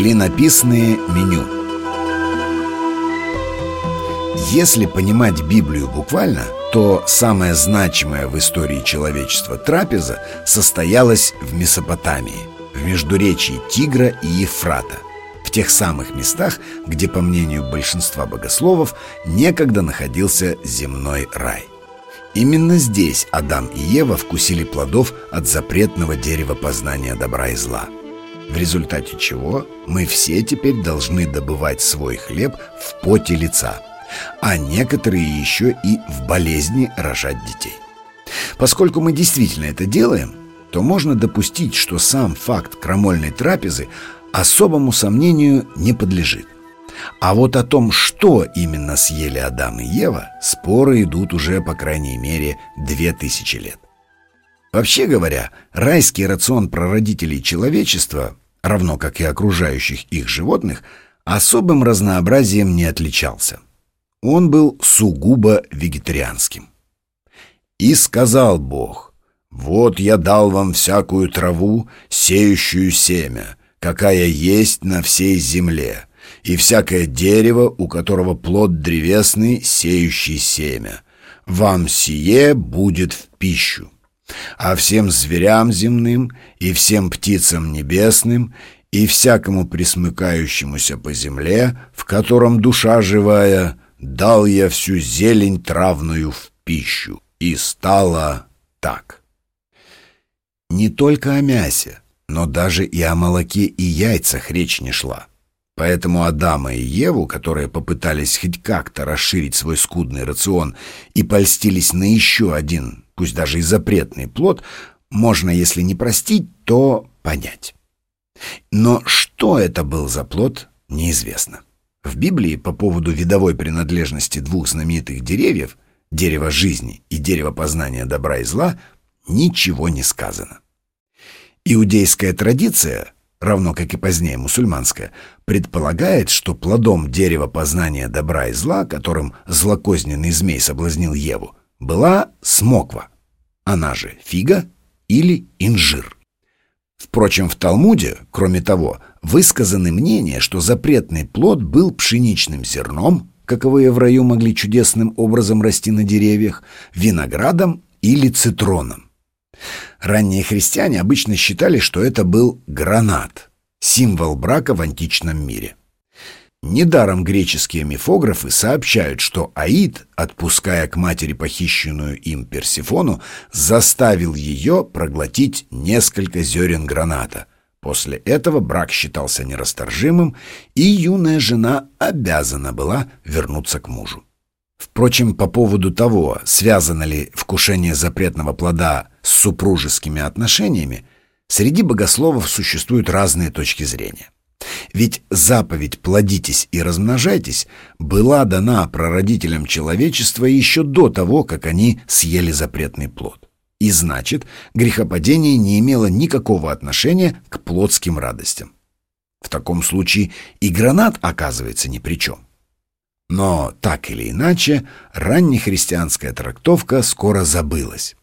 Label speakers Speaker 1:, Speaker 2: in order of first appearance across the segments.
Speaker 1: Клинописные меню Если понимать Библию буквально, то самая значимая в истории человечества трапеза состоялась в Месопотамии, в междуречии Тигра и Ефрата, в тех самых местах, где, по мнению большинства богословов, некогда находился земной рай. Именно здесь Адам и Ева вкусили плодов от запретного дерева познания добра и зла – в результате чего мы все теперь должны добывать свой хлеб в поте лица, а некоторые еще и в болезни рожать детей. Поскольку мы действительно это делаем, то можно допустить, что сам факт крамольной трапезы особому сомнению не подлежит. А вот о том, что именно съели Адам и Ева, споры идут уже, по крайней мере, две тысячи лет. Вообще говоря, райский рацион прародителей человечества равно как и окружающих их животных, особым разнообразием не отличался. Он был сугубо вегетарианским. «И сказал Бог, вот я дал вам всякую траву, сеющую семя, какая есть на всей земле, и всякое дерево, у которого плод древесный, сеющий семя. Вам сие будет в пищу» а всем зверям земным и всем птицам небесным и всякому присмыкающемуся по земле, в котором душа живая, дал я всю зелень травную в пищу, и стало так. Не только о мясе, но даже и о молоке и яйцах речь не шла. Поэтому Адама и Еву, которые попытались хоть как-то расширить свой скудный рацион и польстились на еще один пусть даже и запретный плод, можно, если не простить, то понять. Но что это был за плод, неизвестно. В Библии по поводу видовой принадлежности двух знаменитых деревьев, дерева жизни и дерева познания добра и зла, ничего не сказано. Иудейская традиция, равно как и позднее мусульманская, предполагает, что плодом дерева познания добра и зла, которым злокозненный змей соблазнил Еву, была смоква, она же фига или инжир. Впрочем, в Талмуде, кроме того, высказаны мнения, что запретный плод был пшеничным зерном, каковые в раю могли чудесным образом расти на деревьях, виноградом или цитроном. Ранние христиане обычно считали, что это был гранат, символ брака в античном мире. Недаром греческие мифографы сообщают, что Аид, отпуская к матери похищенную им Персифону, заставил ее проглотить несколько зерен граната. После этого брак считался нерасторжимым, и юная жена обязана была вернуться к мужу. Впрочем, по поводу того, связано ли вкушение запретного плода с супружескими отношениями, среди богословов существуют разные точки зрения. Ведь заповедь «плодитесь и размножайтесь» была дана прародителям человечества еще до того, как они съели запретный плод. И значит, грехопадение не имело никакого отношения к плотским радостям. В таком случае и гранат оказывается ни при чем. Но так или иначе, раннехристианская трактовка скоро забылась.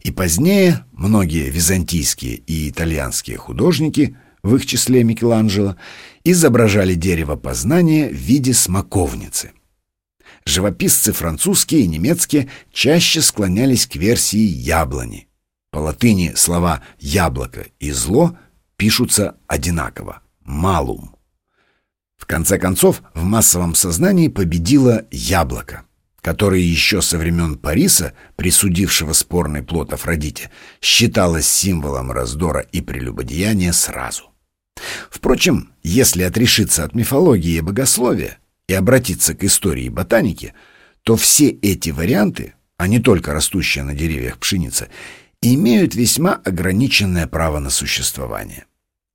Speaker 1: И позднее многие византийские и итальянские художники – в их числе Микеланджело, изображали дерево познания в виде смоковницы. Живописцы французские и немецкие чаще склонялись к версии яблони. По латыни слова «яблоко» и «зло» пишутся одинаково – «малум». В конце концов, в массовом сознании победило яблоко, которое еще со времен Париса, присудившего спорный плод Афродите, считалось символом раздора и прелюбодеяния сразу. Впрочем, если отрешиться от мифологии и богословия и обратиться к истории ботаники, то все эти варианты, а не только растущая на деревьях пшеница, имеют весьма ограниченное право на существование.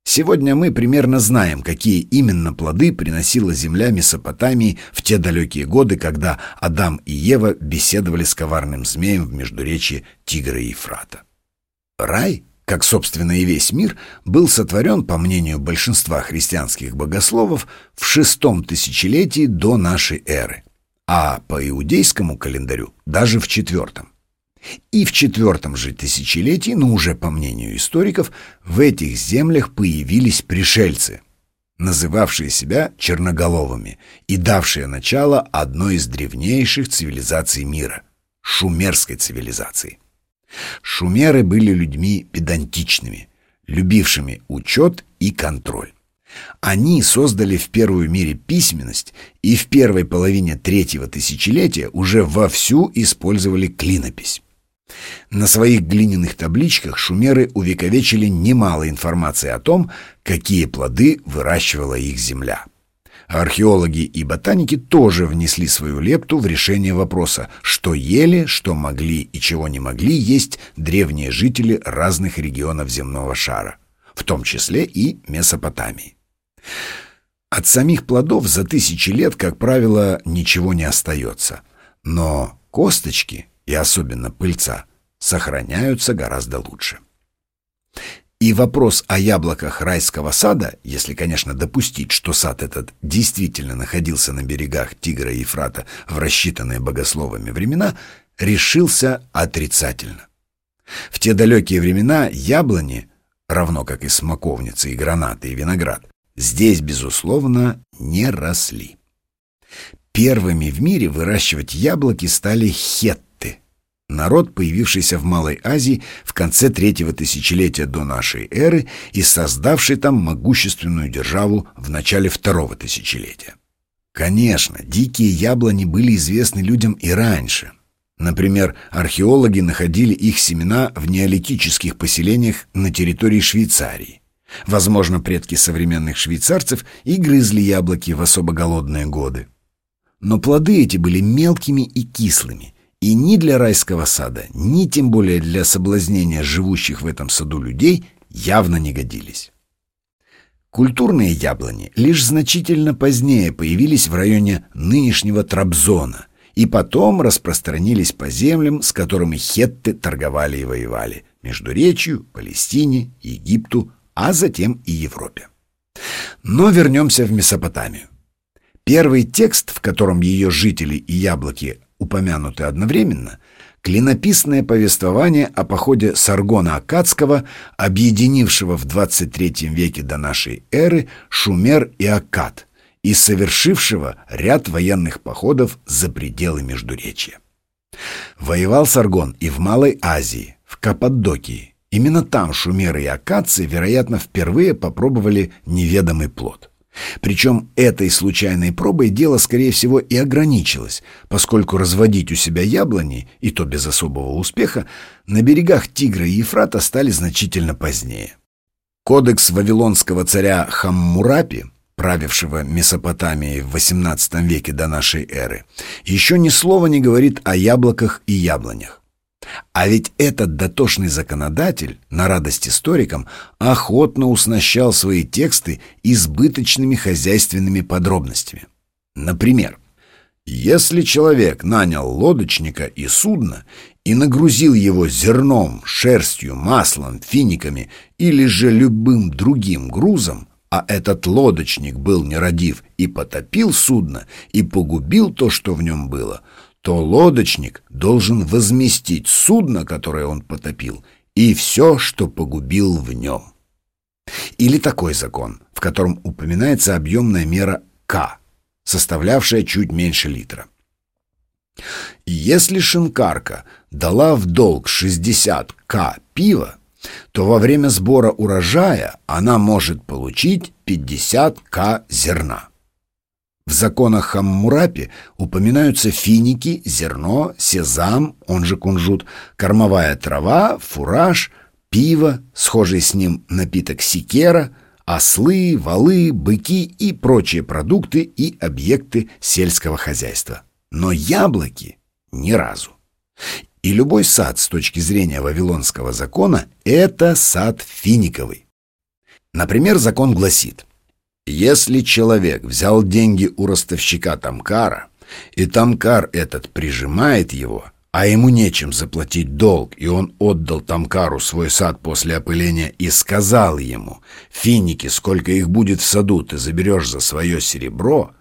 Speaker 1: Сегодня мы примерно знаем, какие именно плоды приносила земля Месопотамии в те далекие годы, когда Адам и Ева беседовали с коварным змеем в междуречии Тигра и Ефрата. Рай — как, собственно, и весь мир, был сотворен, по мнению большинства христианских богословов, в шестом тысячелетии до нашей эры, а по иудейскому календарю даже в четвертом. И в четвертом же тысячелетии, но уже по мнению историков, в этих землях появились пришельцы. называвшие себя черноголовыми и давшие начало одной из древнейших цивилизаций мира — шумерской цивилизации. Шумеры были людьми педантичными, любившими учет и контроль. Они создали в первую мире письменность и в первой половине третьего тысячелетия уже вовсю использовали клинопись. На своих глиняных табличках шумеры увековечили немало информации о том, какие плоды выращивала их земля. Археологи и ботаники тоже внесли свою лепту в решение вопроса, что ели, что могли и чего не могли есть древние жители разных регионов земного шара, в том числе и Месопотамии. От самих плодов за тысячи лет, как правило, ничего не остается, но косточки, и особенно пыльца, сохраняются гораздо лучше. И вопрос о яблоках райского сада, если, конечно, допустить, что сад этот действительно находился на берегах Тигра и Ефрата в рассчитанные богословами времена, решился отрицательно. В те далекие времена яблони, равно как и смоковницы, и гранаты, и виноград, здесь, безусловно, не росли. Первыми в мире выращивать яблоки стали хетты, народ, появившийся в Малой Азии в конце третьего тысячелетия до нашей эры и создавший там могущественную державу в начале второго тысячелетия. Конечно, дикие яблони были известны людям и раньше. Например, археологи находили их семена в неолитических поселениях на территории Швейцарии. Возможно, предки современных швейцарцев и грызли яблоки в особо голодные годы. Но плоды эти были мелкими и кислыми, и ни для райского сада, ни тем более для соблазнения живущих в этом саду людей явно не годились. Культурные яблони лишь значительно позднее появились в районе нынешнего Трабзона и потом распространились по землям, с которыми хетты торговали и воевали, между Речью, Палестине, Египту, а затем и Европе. Но вернемся в Месопотамию. Первый текст, в котором ее жители и яблоки упомянуты одновременно, клинописное повествование о походе Саргона Акадского, объединившего в 23 веке до нашей эры Шумер и Акад и совершившего ряд военных походов за пределы Междуречья. Воевал Саргон и в Малой Азии, в Каппадокии. Именно там шумеры и акадцы, вероятно, впервые попробовали неведомый плод. Причем этой случайной пробой дело, скорее всего, и ограничилось, поскольку разводить у себя яблони, и то без особого успеха, на берегах Тигра и Ефрата стали значительно позднее. Кодекс вавилонского царя Хаммурапи, правившего Месопотамией в XVIII веке до нашей эры, еще ни слова не говорит о яблоках и яблонях. А ведь этот дотошный законодатель, на радость историкам, охотно уснащал свои тексты избыточными хозяйственными подробностями. Например, если человек нанял лодочника и судно и нагрузил его зерном, шерстью, маслом, финиками или же любым другим грузом, а этот лодочник был нерадив и потопил судно и погубил то, что в нем было — то лодочник должен возместить судно, которое он потопил, и все, что погубил в нем. Или такой закон, в котором упоминается объемная мера К, составлявшая чуть меньше литра. Если шинкарка дала в долг 60 К пива, то во время сбора урожая она может получить 50 К зерна. В законах Хаммурапи упоминаются финики, зерно, сезам, он же кунжут, кормовая трава, фураж, пиво, схожий с ним напиток секера, ослы, валы, быки и прочие продукты и объекты сельского хозяйства. Но яблоки ни разу. И любой сад с точки зрения Вавилонского закона – это сад финиковый. Например, закон гласит – если человек взял деньги у ростовщика Тамкара, и Тамкар этот прижимает его, а ему нечем заплатить долг, и он отдал Тамкару свой сад после опыления и сказал ему, «Финики, сколько их будет в саду, ты заберешь за свое серебро»,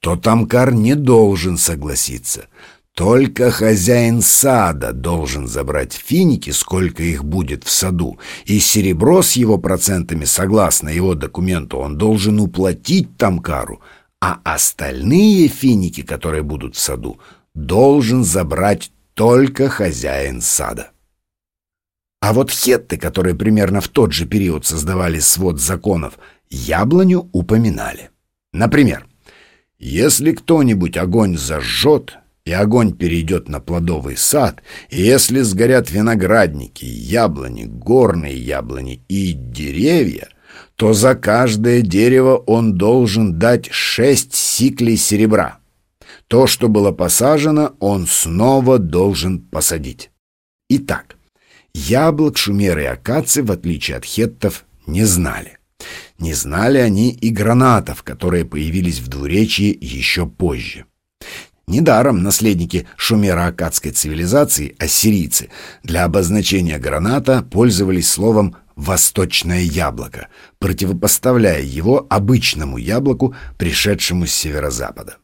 Speaker 1: то Тамкар не должен согласиться. Только хозяин сада должен забрать финики, сколько их будет в саду, и серебро с его процентами, согласно его документу, он должен уплатить Тамкару, а остальные финики, которые будут в саду, должен забрать только хозяин сада. А вот хетты, которые примерно в тот же период создавали свод законов, яблоню упоминали. Например, если кто-нибудь огонь зажжет, и огонь перейдет на плодовый сад, и если сгорят виноградники, яблони, горные яблони и деревья, то за каждое дерево он должен дать шесть сиклей серебра. То, что было посажено, он снова должен посадить. Итак, яблок, шумеры и акации, в отличие от хеттов, не знали. Не знали они и гранатов, которые появились в двуречии еще позже. Недаром наследники шумеро-акадской цивилизации, ассирийцы, для обозначения граната пользовались словом «восточное яблоко», противопоставляя его обычному яблоку, пришедшему с северо-запада.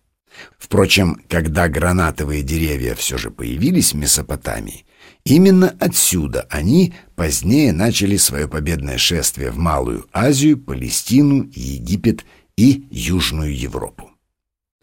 Speaker 1: Впрочем, когда гранатовые деревья все же появились в Месопотамии, именно отсюда они позднее начали свое победное шествие в Малую Азию, Палестину, Египет и Южную Европу.